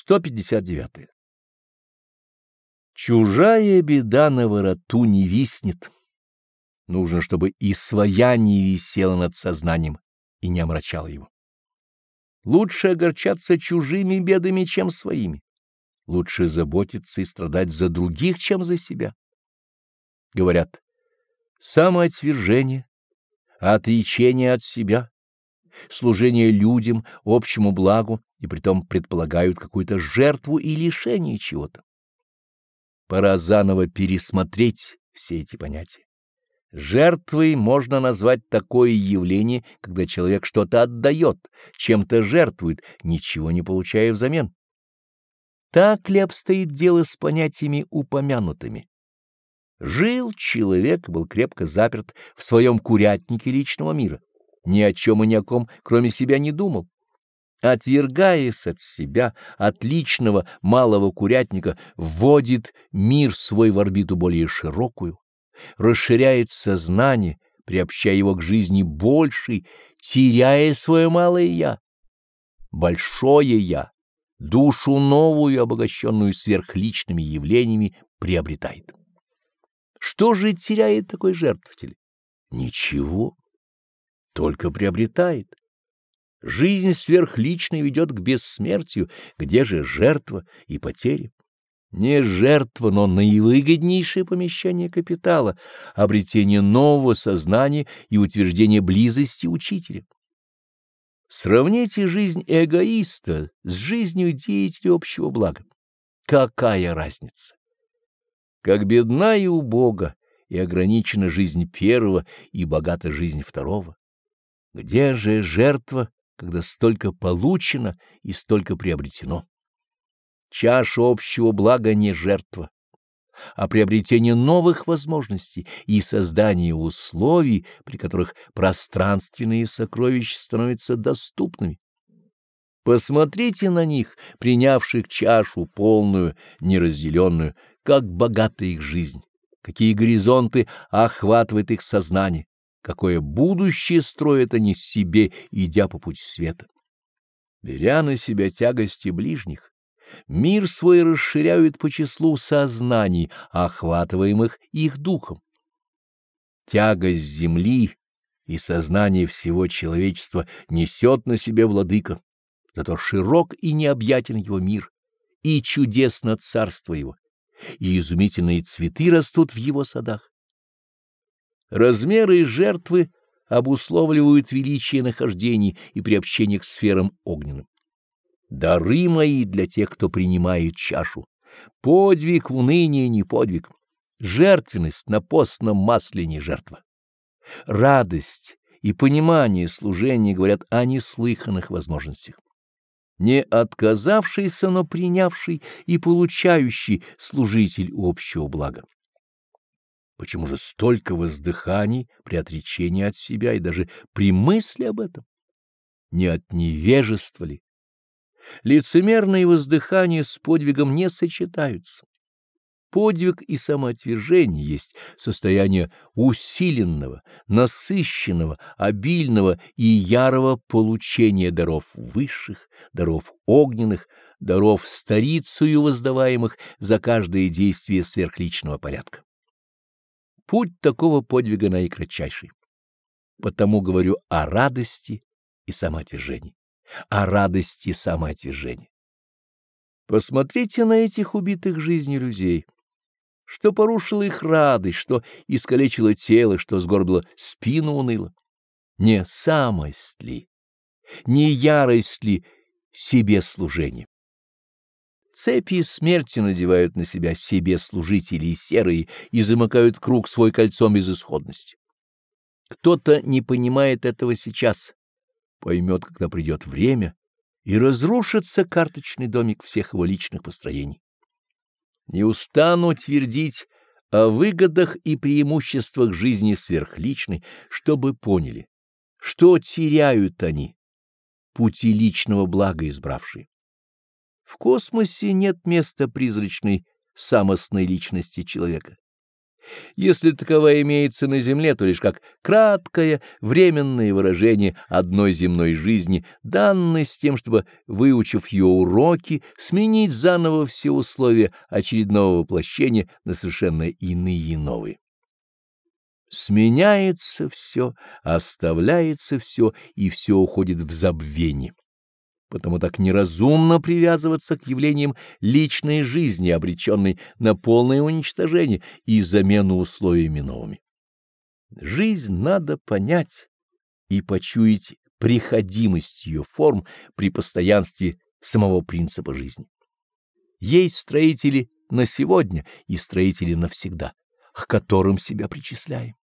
159. Чужая беда на вороту не виснет. Нужно, чтобы и своя не висела над сознанием и не омрачала его. Лучше огорчаться чужими бедами, чем своими. Лучше заботиться и страдать за других, чем за себя. Говорят, самоотвержение, отречение от себя, служение людям, общему благу, и притом предполагают какую-то жертву и лишение чего-то. Пора заново пересмотреть все эти понятия. Жертвой можно назвать такое явление, когда человек что-то отдает, чем-то жертвует, ничего не получая взамен. Так ли обстоит дело с понятиями упомянутыми? Жил человек, был крепко заперт в своем курятнике личного мира, ни о чем и ни о ком, кроме себя, не думал. Отвергаясь от себя, от личного малого курятника, вводит мир свой в орбиту более широкую, расширяет сознание, приобщая его к жизни большей, теряя свое малое «я». Большое «я», душу новую, обогащенную сверхличными явлениями, приобретает. Что же теряет такой жертвователь? Ничего, только приобретает. Жизнь сверхличной ведет к бессмертию, где же жертва и потери? Не жертва, но наивыгоднейшее помещение капитала, обретение нового сознания и утверждение близости учителя. Сравните жизнь эгоиста с жизнью деятеля общего блага. Какая разница? Как бедна и убога, и ограничена жизнь первого, и богата жизнь второго. Где же жертва, когда столько получено и столько приобретено? Чаша общего блага не жертва, а приобретение новых возможностей и создание условий, при которых пространственные сокровища становятся доступными. Посмотрите на них, принявших чашу полную, неразделенную, как богата их жизнь, какие горизонты охватывает их сознание, какое будущее строят они себе, идя по пути света. Беря на себя тягости ближних, мир свой расширяют по числу сознаний, охватываемых их духом. Тягость земли и сознание всего человечества несет на себе владыка, зато широк и необъятен его мир, и чудесно царство его, и изумительные цветы растут в его садах. Размеры жертвы обусловливают величие нахождений и приобщение к сферам огненным. Дары мои для тех, кто принимает чашу. Подвиг уныния не подвиг. Жертвенность на постном масле не жертва. Радость и понимание служения говорят о неслыханных возможностях. Не отказавшийся, но принявший и получающий служитель общего блага. Почему же столько воздыханий при отречении от себя и даже при мысли об этом? Не от невежества ли? Лицемерные воздыхания с подвигом не сочетаются. Подвиг и самоотвержение есть состояние усиленного, насыщенного, обильного и ярого получения даров высших, даров огненных, даров старицею воздаваемых за каждое действие сверхличного порядка. Путь такого подвига наикратчайший. Потому говорю о радости и самоотвержении о радости самоотвержения. Посмотрите на этих убитых жизнью людей, что порушило их радость, что искалечило тело, что сгорбило спину уныло. Не самость ли, не ярость ли себе служение? Цепи смерти надевают на себя себе служители серые и замыкают круг свой кольцом безысходности. Кто-то не понимает этого сейчас, поймет, когда придет время, и разрушится карточный домик всех его личных построений. Не устану твердить о выгодах и преимуществах жизни сверхличной, чтобы поняли, что теряют они, пути личного блага избравшие. В космосе нет места призрачной самостной личности человека. Если таковая имеется на земле, то лишь как краткое, временное выражение одной земной жизни, данной с тем, чтобы, выучив ее уроки, сменить заново все условия очередного воплощения на совершенно иные новые. Сменяется все, оставляется все, и все уходит в забвение. Потому так неразумно привязываться к явлениям личной жизни, обреченной на полное уничтожение и замену условиями новыми. Жизнь надо понять и почуять приходимость ее форм при постоянстве самого принципа жизни. Есть строители на сегодня и строители навсегда, к которым себя причисляем.